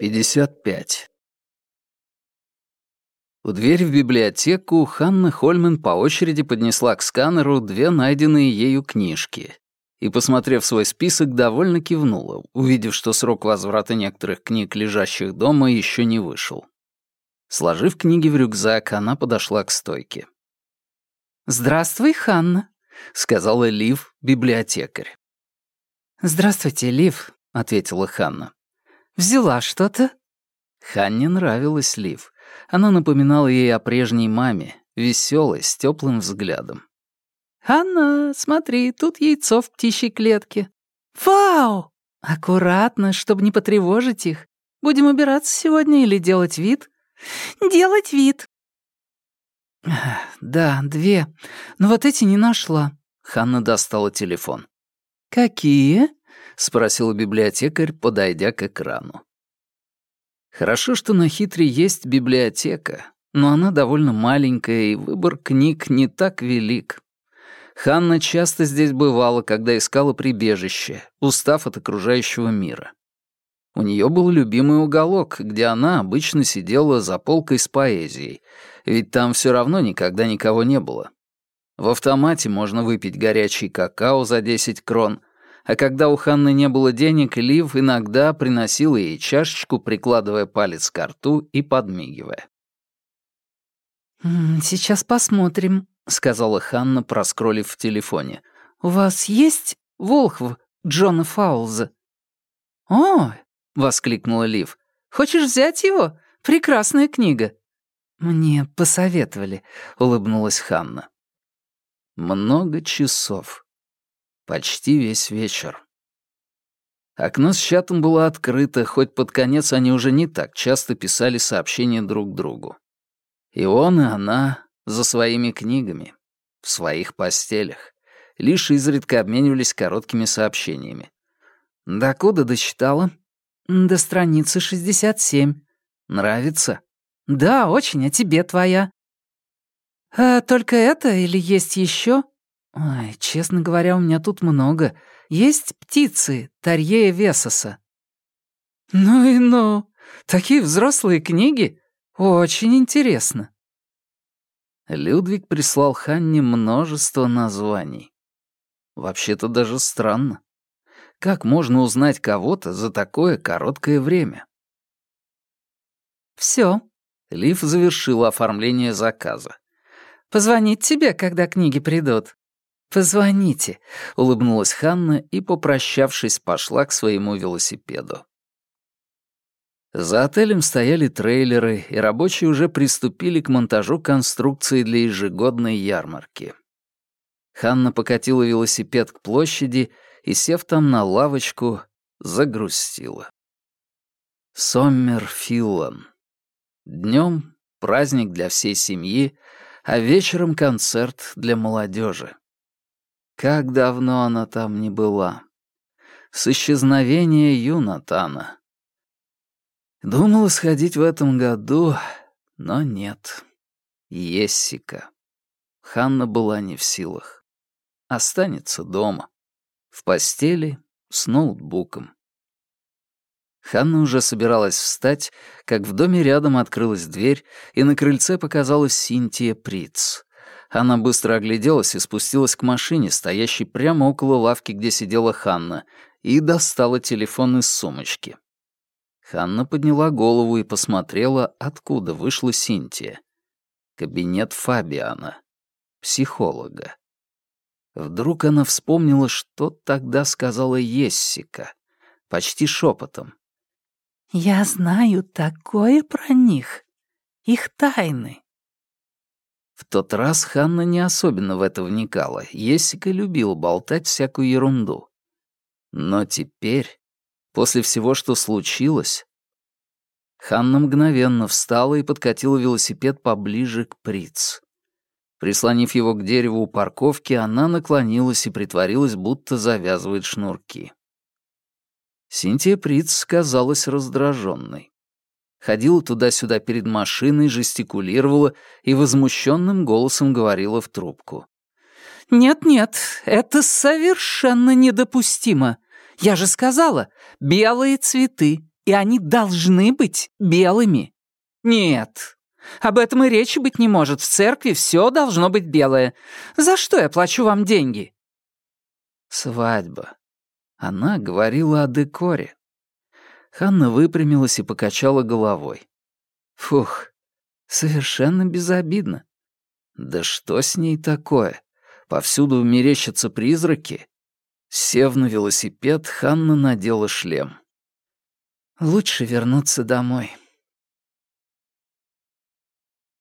55. У двери в библиотеку Ханна Хольмен по очереди поднесла к сканеру две найденные ею книжки и, посмотрев свой список, довольно кивнула, увидев, что срок возврата некоторых книг, лежащих дома, еще не вышел. Сложив книги в рюкзак, она подошла к стойке. «Здравствуй, Ханна», — сказала Лив, библиотекарь. «Здравствуйте, Лив», — ответила Ханна. «Взяла что-то?» Ханне нравилась Лив. Она напоминала ей о прежней маме, веселой, с теплым взглядом. «Анна, смотри, тут яйцо в птичьей клетке». «Вау! Аккуратно, чтобы не потревожить их. Будем убираться сегодня или делать вид?» «Делать вид». «Да, две. Но вот эти не нашла». Ханна достала телефон. «Какие?» — спросила библиотекарь, подойдя к экрану. Хорошо, что на Хитре есть библиотека, но она довольно маленькая, и выбор книг не так велик. Ханна часто здесь бывала, когда искала прибежище, устав от окружающего мира. У нее был любимый уголок, где она обычно сидела за полкой с поэзией, ведь там все равно никогда никого не было. В автомате можно выпить горячий какао за 10 крон, а когда у Ханны не было денег, Лив иногда приносил ей чашечку, прикладывая палец к рту и подмигивая. «Сейчас посмотрим», — сказала Ханна, проскролив в телефоне. «У вас есть Волхв Джона Фаулза?» «О!» — воскликнула Лив. «Хочешь взять его? Прекрасная книга». «Мне посоветовали», — улыбнулась Ханна. Много часов. Почти весь вечер. Окно с чатом было открыто, хоть под конец они уже не так часто писали сообщения друг другу. И он, и она за своими книгами, в своих постелях, лишь изредка обменивались короткими сообщениями. «До куда дочитала?» «До страницы 67. Нравится?» «Да, очень, а тебе твоя?» «А только это или есть еще? Ой, честно говоря, у меня тут много. Есть птицы Тарьея Весоса. Ну и ну, такие взрослые книги. Очень интересно. Людвиг прислал Ханне множество названий. Вообще-то даже странно. Как можно узнать кого-то за такое короткое время? Все. Лив завершила оформление заказа. Позвонить тебе, когда книги придут. «Позвоните», — улыбнулась Ханна и, попрощавшись, пошла к своему велосипеду. За отелем стояли трейлеры, и рабочие уже приступили к монтажу конструкции для ежегодной ярмарки. Ханна покатила велосипед к площади и, сев там на лавочку, загрустила. Соммер Филлан. Днем праздник для всей семьи, а вечером концерт для молодежи. Как давно она там не была. С исчезновения Юнатана. Думала сходить в этом году, но нет. Ессика. Ханна была не в силах. Останется дома. В постели, с ноутбуком. Ханна уже собиралась встать, как в доме рядом открылась дверь, и на крыльце показалась Синтия Приц. Она быстро огляделась и спустилась к машине, стоящей прямо около лавки, где сидела Ханна, и достала телефон из сумочки. Ханна подняла голову и посмотрела, откуда вышла Синтия. Кабинет Фабиана, психолога. Вдруг она вспомнила, что тогда сказала Ессика, почти шепотом. «Я знаю такое про них, их тайны». В тот раз Ханна не особенно в это вникала. Ессика любила болтать всякую ерунду. Но теперь, после всего, что случилось... Ханна мгновенно встала и подкатила велосипед поближе к Приц. Прислонив его к дереву у парковки, она наклонилась и притворилась, будто завязывает шнурки. Синтия Приц казалась раздраженной ходила туда-сюда перед машиной, жестикулировала и возмущенным голосом говорила в трубку. «Нет-нет, это совершенно недопустимо. Я же сказала, белые цветы, и они должны быть белыми. Нет, об этом и речи быть не может. В церкви все должно быть белое. За что я плачу вам деньги?» «Свадьба». Она говорила о декоре. Ханна выпрямилась и покачала головой. Фух, совершенно безобидно. Да что с ней такое? Повсюду мерещатся призраки. Сев на велосипед, Ханна надела шлем. «Лучше вернуться домой»,